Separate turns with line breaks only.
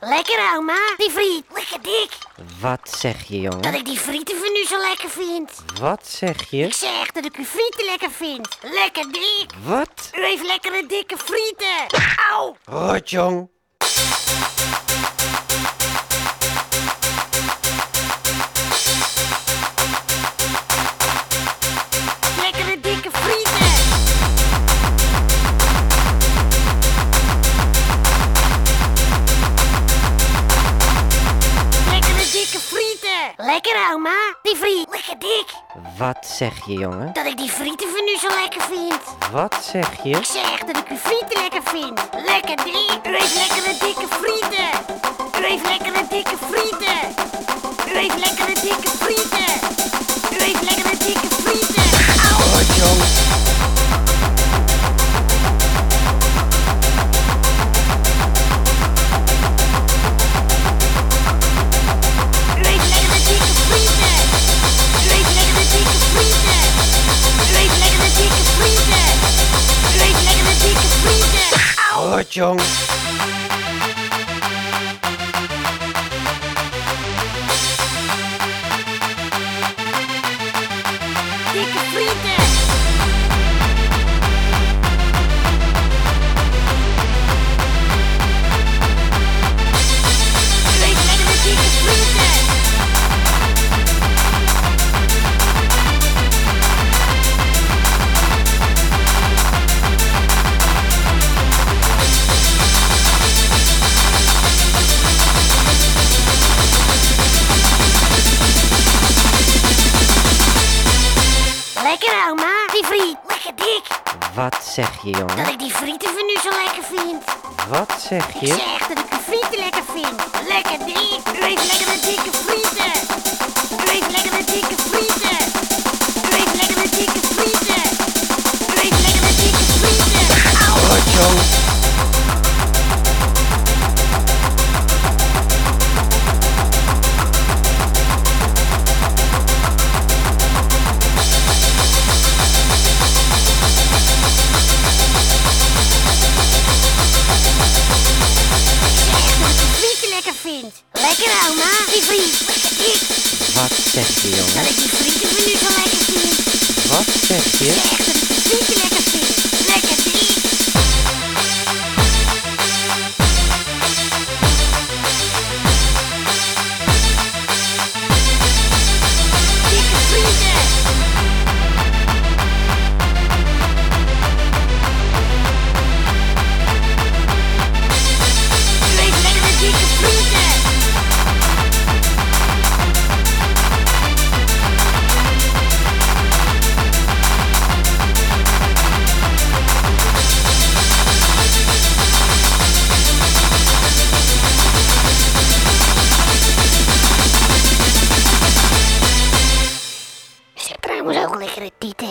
Lekker, oma. Die friet. Lekker dik.
Wat zeg je,
Dat
jongen?
ik die frieten van u zo lekker vind.
Wat zeg je?
Ik zeg dat ik uw frieten lekker vind. Lekker dik.
Wat?
U heeft lekkere dikke frieten. Auw.
Rotjong.
Lekkere dikke frieten. Lekker, oma. Die friet. Lekker dik.
Wat zeg je, jongen?
Dat ik die frieten van u zo lekker vind.
Wat zeg je?
Ik zeg dat ik uw frieten lekker vind. Lekker dik. U heeft lekkere dikke frieten. U heeft lekkere dikke frieten. Frieten. Lekker, oma. Die friet. Lekker dik.
Wat zeg je,
Dat
jongen?
ik die frieten van u zo lekker vind.
Wat zeg
Ik
je?
zeg dat ik uw frieten lekker vind. Lekker dik. U heeft lekkere dikke frieten. U heeft lekkere dikke frieten. U heeft lekkere dikke frieten. U heeft lekkere dikke frieten. Auw. Frieten lekker vind. Oma. Die friet.
Wat zeg je,
Dat
jongen?
ik die frieten van u zo lekker vind.
Wat zeg je?
zeg dat ik uw frieten lekker vind. Lekker dik. Vamos a un ejercite.